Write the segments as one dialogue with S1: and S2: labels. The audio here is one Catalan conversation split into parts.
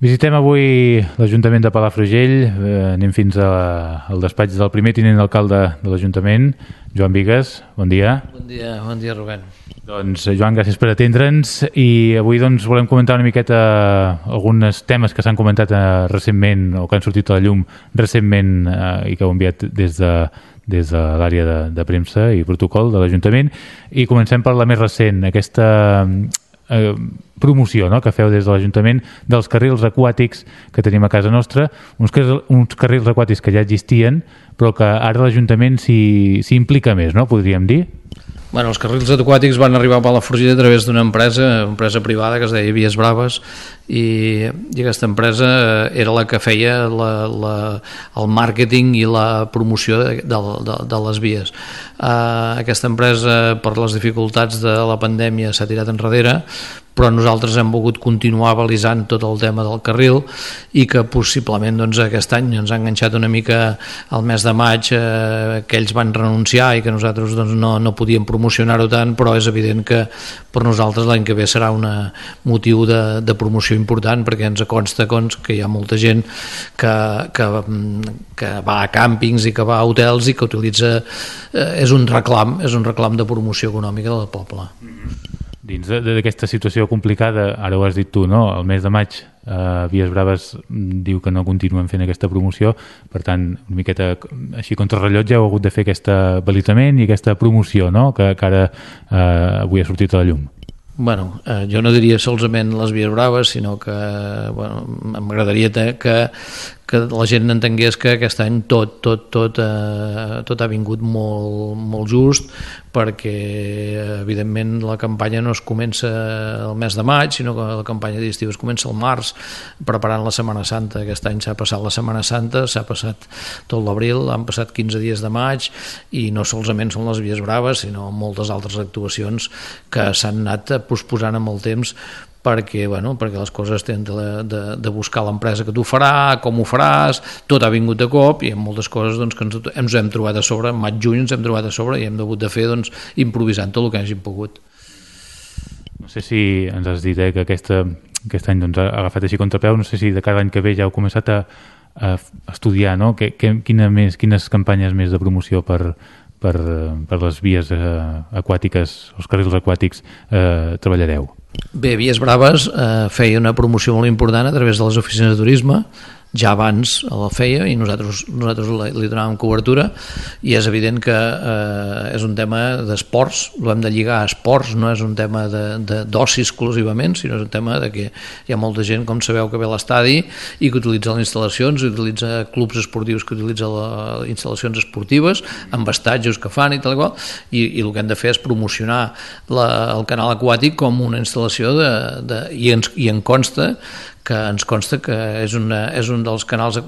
S1: Visitem avui l'Ajuntament de Palafrugell, eh, anem fins a, al despatx del primer tinent d'alcalde de l'Ajuntament, Joan Vigues, bon dia.
S2: Bon dia, bon dia Rubén.
S1: Doncs eh, Joan, gràcies per atendre'ns. I avui doncs, volem comentar una miqueta alguns temes que s'han comentat eh, recentment o que han sortit a la llum recentment eh, i que heu enviat des de, des de l'àrea de, de premsa i protocol de l'Ajuntament. I comencem per la més recent, aquesta eh, promoció no? que feu des de l'Ajuntament dels carrils aquàtics que tenim a casa nostra, uns, carrils, uns carrils aquàtics que ja existien, però que ara l'Ajuntament s'hi implica més, no? podríem dir?
S2: Bueno, els carrils aquàtics van arribar a Palafrugell a través d'una empresa, una empresa privada que es deia Vies Braves i, i aquesta empresa eh, era la que feia la, la, el màrqueting i la promoció de, de, de, de les vies. Uh, aquesta empresa, per les dificultats de la pandèmia, s'ha tirat enrere, però nosaltres hem volgut continuar balisant tot el tema del carril i que possiblement doncs, aquest any ens ha enganxat una mica al mes de maig eh, que ells van renunciar i que nosaltres doncs, no, no podíem promocionar-ho tant, però és evident que per nosaltres l'any que ve serà un motiu de, de promoció important perquè ens consta doncs, que hi ha molta gent que, que, que va a càmpings i que va a hotels i que utilitza eh, és un reclam, és un reclam de promoció econòmica del poble. Mm -hmm
S1: dins d'aquesta situació complicada, ara ho has dit tu, no? el mes de maig eh, Vies Braves diu que no continuen fent aquesta promoció, per tant, una miqueta així contra rellotge heu hagut de fer aquest balitament i aquesta promoció no? que, que ara eh, avui ha sortit a la llum.
S2: Bueno, eh, jo no diria solament les vies braves, sinó que bueno, m'agradaria que, que la gent entengués que aquest any tot, tot, tot, eh, tot ha vingut molt, molt just perquè evidentment la campanya no es comença el mes de maig sinó que la campanya d'estiu es comença al març preparant la Setmana Santa. Aquest any s'ha passat la Setmana Santa s'ha passat tot l'abril, han passat 15 dies de maig i no solament són les vies braves sinó moltes altres actuacions que s'han anat posposant amb el temps perquè, bueno, perquè les coses tenen de, de, de buscar l'empresa que t'ho farà, com ho faràs, tot ha vingut de cop i en moltes coses doncs, que ens, ens hem trobat a sobre, en maig-juny ens hem trobat a sobre i hem hagut de fer doncs, improvisant tot el que hàgim pogut.
S1: No sé si ens has dit eh, que aquesta, aquest any doncs, ha agafat així contrapeu, no sé si de cada any que ve ja heu començat a, a estudiar no? que, que, quina més, quines campanyes més de promoció per, per, per les vies eh, aquàtiques, els carrils aquàtics eh, treballareu?
S2: Bé, Vies Braves eh, feia una promoció molt important a través de les oficines de turisme ja abans la feia i nosaltres, nosaltres li donàvem cobertura i és evident que eh, és un tema d'esports, ho hem de lligar a esports, no és un tema d'oci exclusivament, sinó és un tema de que hi ha molta gent, com sabeu, que ve a l'estadi i que utilitza les instal·lacions, utilitza clubs esportius que utilitza les instal·lacions esportives, amb estatges que fan i tal qual, i, i el que hem de fer és promocionar la, el canal aquàtic com una instal·lació de, de, i, ens, i en consta que ens consta que és, una, és un dels canals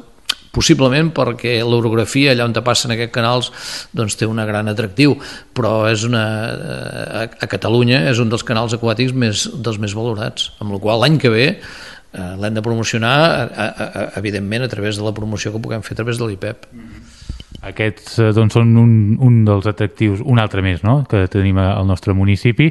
S2: possiblement perquè l'orografia allà on passen aquests canals doncs té un gran atractiu però és una, a, a Catalunya és un dels canals aquàtics més, dels més valorats amb la qual l'any que ve eh, l'hem de promocionar a, evidentment a través de la promoció que puguem fer a través de l'IPEP
S1: aquests eh, doncs, són un, un dels atractius, un altre més, no?, que tenim al nostre municipi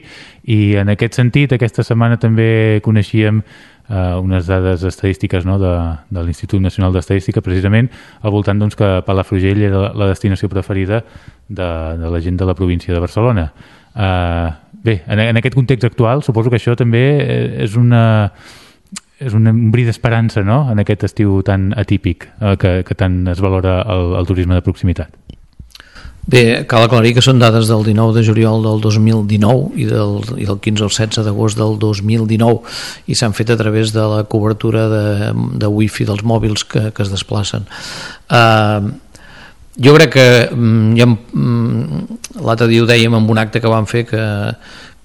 S1: i en aquest sentit aquesta setmana també coneixíem eh, unes dades estadístiques no, de, de l'Institut Nacional d'Estadística, precisament al voltant doncs, que Palafrugell era la, la destinació preferida de, de la gent de la província de Barcelona. Eh, bé, en, en aquest context actual suposo que això també eh, és una és un bri d'esperança no? en aquest estiu tan atípic eh, que, que tant es valora el, el turisme de proximitat.
S2: Bé, cal aclarir que són dades del 19 de juliol del 2019 i del, i del 15 al 16 d'agost del 2019 i s'han fet a través de la cobertura de, de wifi dels mòbils que, que es desplacen. Uh, jo crec que ja, l'altre dia ho dèiem en un acte que vam fer que,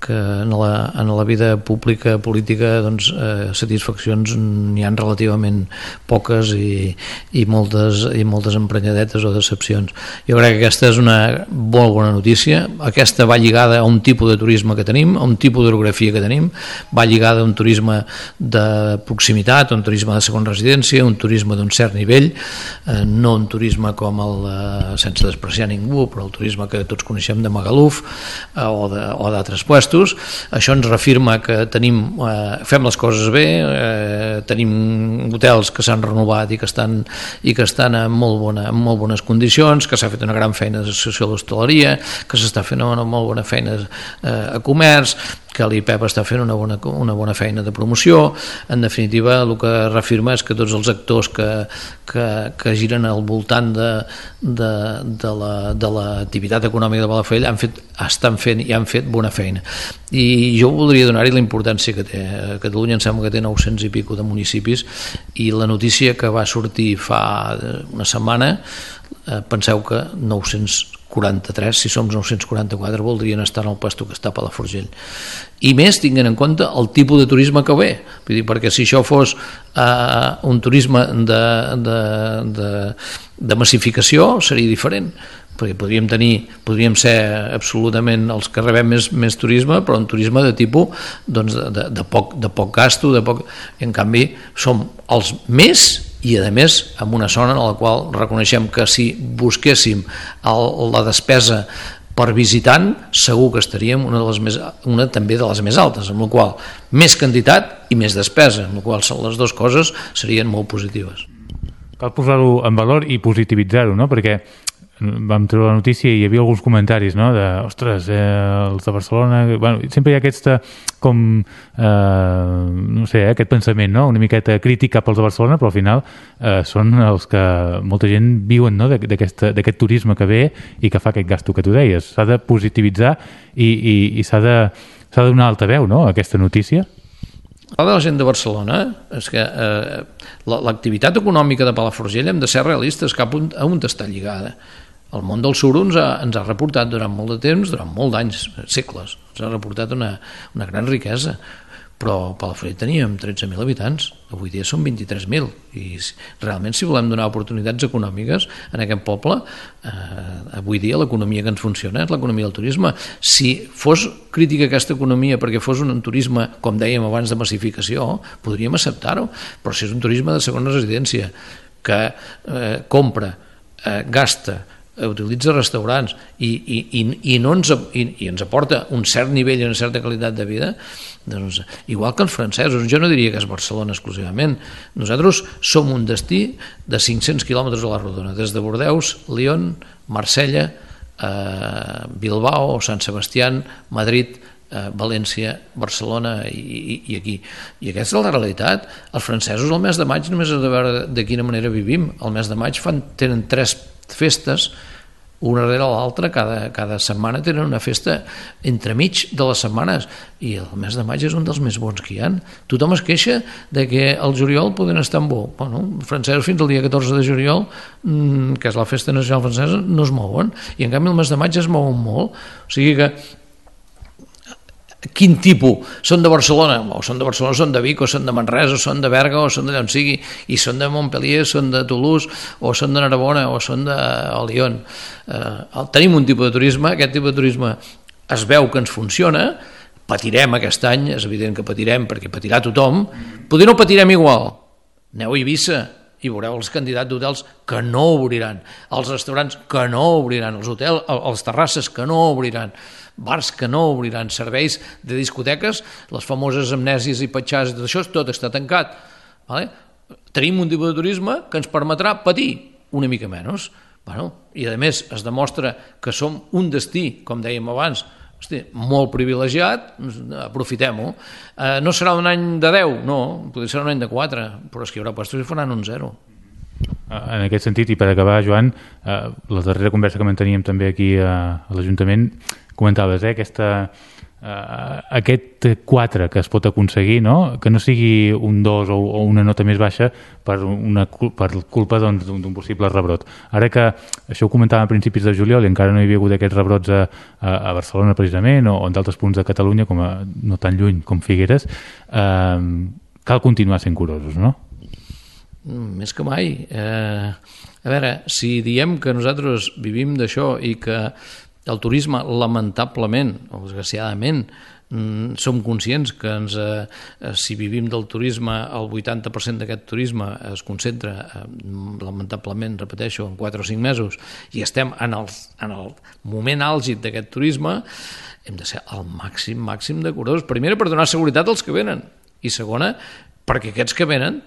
S2: que en la, en la vida pública política doncs, eh, satisfaccions n'hi han relativament poques i, i, moltes, i moltes emprenyadetes o decepcions. Jo crec que aquesta és una molt bona notícia. Aquesta va lligada a un tipus de turisme que tenim, a un tipus d'orografia que tenim, va lligada a un turisme de proximitat, un turisme de segona residència, un turisme d'un cert nivell, eh, no un turisme com el, eh, sense despreciar ningú, però el turisme que tots coneixem de Magaluf eh, o d'altres puestos gastos, això ens reafirma que tenim, eh, fem les coses bé, eh, tenim hotels que s'han renovat i que estan, i que estan en, molt bona, en molt bones condicions, que s'ha fet una gran feina d'associació d'hostaleria, que s'està fent una molt bona feina eh, a comerç, que l'IPEP està fent una bona, una bona feina de promoció. En definitiva, el que reafirma és que tots els actors que, que, que giren al voltant de, de, de l'activitat la, econòmica de Balafell han fet, estan fent i han fet bona feina. I jo voldria donar-hi la importància que té. A Catalunya em sembla que té 900 i pico de municipis i la notícia que va sortir fa una setmana eh, penseu que 943, si som 944, voldrien estar en el puesto que està a Palafrugell. I més tinguent en compte el tipus de turisme que ve, Vull dir, perquè si això fos eh, un turisme de, de, de, de massificació seria diferent, perquè podríem tenir, podríem ser absolutament els que rebem més, més turisme, però un turisme de tipus doncs, de, de, poc, de poc gasto, de poc... en canvi som els més i a més amb una zona en la qual reconeixem que si busquéssim el, la despesa per visitant segur que estaríem una, de les més, una també de les més altes, amb la qual més quantitat i més despesa, amb la qual les dues coses serien molt positives.
S1: Cal posar-ho en valor i positivitzar-ho, no? perquè vam trobar la notícia i hi havia alguns comentaris, no?, de, ostres, eh, els de Barcelona... Bueno, sempre hi ha aquesta, com, eh, no sé, eh, aquest pensament, no?, una miqueta crític cap als de Barcelona, però al final eh, són els que molta gent viuen, no?, d'aquest turisme que ve i que fa aquest gasto que tu deies. S'ha de positivitzar i, i, i s'ha de, de donar altaveu, no?, a aquesta notícia.
S2: De la gent de Barcelona és que eh, l'activitat econòmica de Palafrugell hem de ser realistes cap a on està lligada el món del suro ens ha, ens ha reportat durant molt de temps, durant molt d'anys, segles, ens ha reportat una, una gran riquesa, però Palafrugell teníem 13.000 habitants, avui dia són 23.000, i realment si volem donar oportunitats econòmiques en aquest poble, eh, avui dia l'economia que ens funciona és l'economia del turisme. Si fos crítica aquesta economia perquè fos un turisme, com dèiem abans, de massificació, podríem acceptar-ho, però si és un turisme de segona residència, que eh, compra, eh, gasta, utilitza restaurants i, i, i, i, no ens, i, i ens aporta un cert nivell i una certa qualitat de vida, doncs, igual que els francesos, jo no diria que és Barcelona exclusivament, nosaltres som un destí de 500 quilòmetres a la rodona, des de Bordeus, Lyon, Marsella, eh, Bilbao, Sant Sebastián, Madrid, eh, València, Barcelona i, i, i aquí. I aquesta és la realitat. Els francesos el mes de maig només has de veure de quina manera vivim. El mes de maig fan, tenen tres festes una darrere l'altra, cada, cada setmana tenen una festa entremig de les setmanes i el mes de maig és un dels més bons que hi han. Tothom es queixa de que el juliol poden estar en bo. Bueno, els francesos fins al dia 14 de juliol, mmm, que és la festa nacional francesa, no es mouen i en canvi el mes de maig es mouen molt. O sigui que quin tipus, són de Barcelona, o són de Barcelona, són de Vic, o són de Manresa, o són de Berga, o són de on sigui, i són de Montpellier, són de Toulouse, o són de Narbona, o són de Lyon. Eh, tenim un tipus de turisme, aquest tipus de turisme es veu que ens funciona, patirem aquest any, és evident que patirem, perquè patirà tothom, potser no patirem igual. Aneu a Eivissa, i veureu els candidats d'hotels que no obriran, els restaurants que no obriran, els hotels, els terrasses que no obriran, bars que no obriran, serveis de discoteques, les famoses amnèsies i petxars tot això, tot està tancat. Vale? Tenim un tipus de turisme que ens permetrà patir una mica menys. Bueno, I a més es demostra que som un destí, com dèiem abans, hosti, molt privilegiat, aprofitem-ho. Eh, no serà un any de 10, no, potser serà un any de 4, però és que hi haurà puestos i faran un 0.
S1: En aquest sentit, i per acabar, Joan, eh, la darrera conversa que manteníem també aquí a, a l'Ajuntament, comentaves, eh, aquesta, eh, aquest 4 que es pot aconseguir, no? que no sigui un 2 o, o una nota més baixa per, una, per culpa doncs, d'un doncs, possible rebrot. Ara que això ho comentàvem a principis de juliol i encara no hi havia hagut aquests rebrots a, a, Barcelona precisament o, o en d'altres punts de Catalunya, com a, no tan lluny com Figueres, eh, cal continuar sent curosos, no?
S2: Mm, més que mai. Eh, a veure, si diem que nosaltres vivim d'això i que el turisme, lamentablement o desgraciadament, mm, som conscients que ens, eh, eh si vivim del turisme, el 80% d'aquest turisme es concentra, eh, lamentablement, repeteixo, en 4 o 5 mesos, i estem en el, en el moment àlgid d'aquest turisme, hem de ser al màxim, màxim de curosos. Primera, per donar seguretat als que venen, i segona, perquè aquests que venen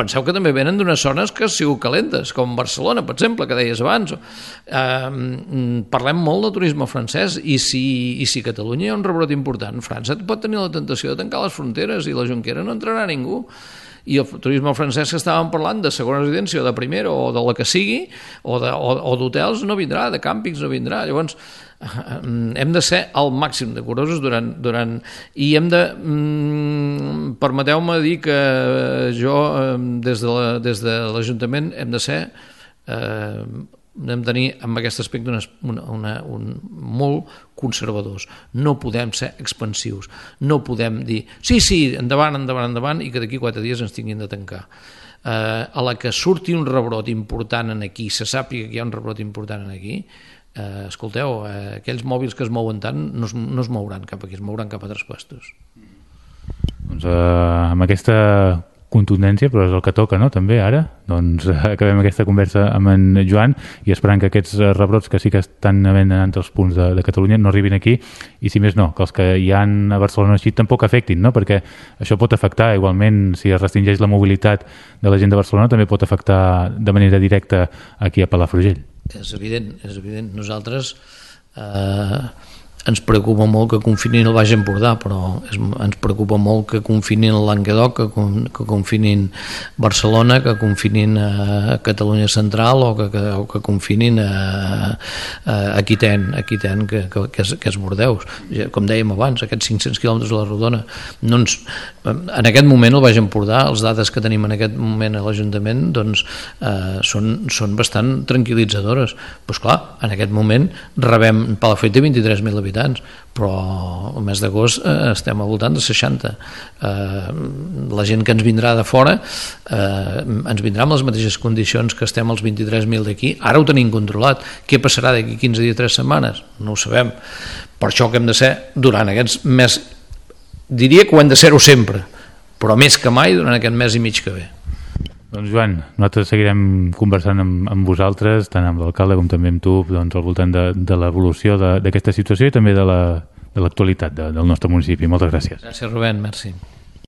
S2: penseu que també venen d'unes zones que han sigut calentes, com Barcelona, per exemple, que deies abans. Eh, parlem molt de turisme francès i si, i si Catalunya hi ha un rebrot important, França pot tenir la tentació de tancar les fronteres i la Junquera no entrarà ningú i el turisme francès que estàvem parlant de segona residència o de primera o de la que sigui o d'hotels no vindrà, de càmpings no vindrà llavors hem de ser al màxim de curosos durant, durant i hem de mm, permeteu-me dir que jo des de l'Ajuntament hem de ser eh, hem de tenir amb aquest aspecte una, una, un, molt conservadors. No podem ser expansius. No podem dir, sí, sí, endavant, endavant, endavant, i que d'aquí quatre dies ens tinguin de tancar. Eh, a la que surti un rebrot important en aquí, se sàpiga que hi ha un rebrot important en aquí, eh, escolteu, eh, aquells mòbils que es mouen tant no es, no es mouran cap aquí, es mouran cap a altres puestos.
S1: Doncs eh, amb aquesta contundència, però és el que toca, no?, també, ara. Doncs eh, acabem aquesta conversa amb en Joan i esperant que aquests eh, rebrots que sí que estan havent en altres punts de, de Catalunya no arribin aquí i, si més no, que els que hi han a Barcelona així tampoc afectin, no?, perquè això pot afectar, igualment, si es restringeix la mobilitat de la gent de Barcelona, també pot afectar de manera directa aquí a Palafrugell.
S2: És evident, és evident. Nosaltres... Eh, ens preocupa molt que confinin el Baix Empordà, però és, ens preocupa molt que confinin el Languedoc, que, que confinin Barcelona, que confinin a Catalunya Central o que, que, o que confinin a, a Aquiten, Aquiten que, que, que, és, que és Bordeus. Com dèiem abans, aquests 500 quilòmetres de la Rodona. No ens, en aquest moment el Baix Empordà, els dades que tenim en aquest moment a l'Ajuntament, doncs eh, són, són bastant tranquil·litzadores. Però, pues clar, en aquest moment rebem té 23.000 habitants habitants, però el mes d'agost eh, estem al voltant de 60. Eh, la gent que ens vindrà de fora eh, ens vindrà amb les mateixes condicions que estem als 23.000 d'aquí. Ara ho tenim controlat. Què passarà d'aquí 15 dies, 3 setmanes? No ho sabem. Per això que hem de ser durant aquests mes... Diria que ho hem de ser-ho sempre, però més que mai durant aquest mes i mig que ve.
S1: Doncs Joan, nosaltres seguirem conversant amb, amb vosaltres, tant amb l'alcalde com també amb tu, doncs, al voltant de, de l'evolució d'aquesta situació i també de l'actualitat la, de, del nostre municipi. Moltes gràcies.
S2: Gràcies, Rubén, merci.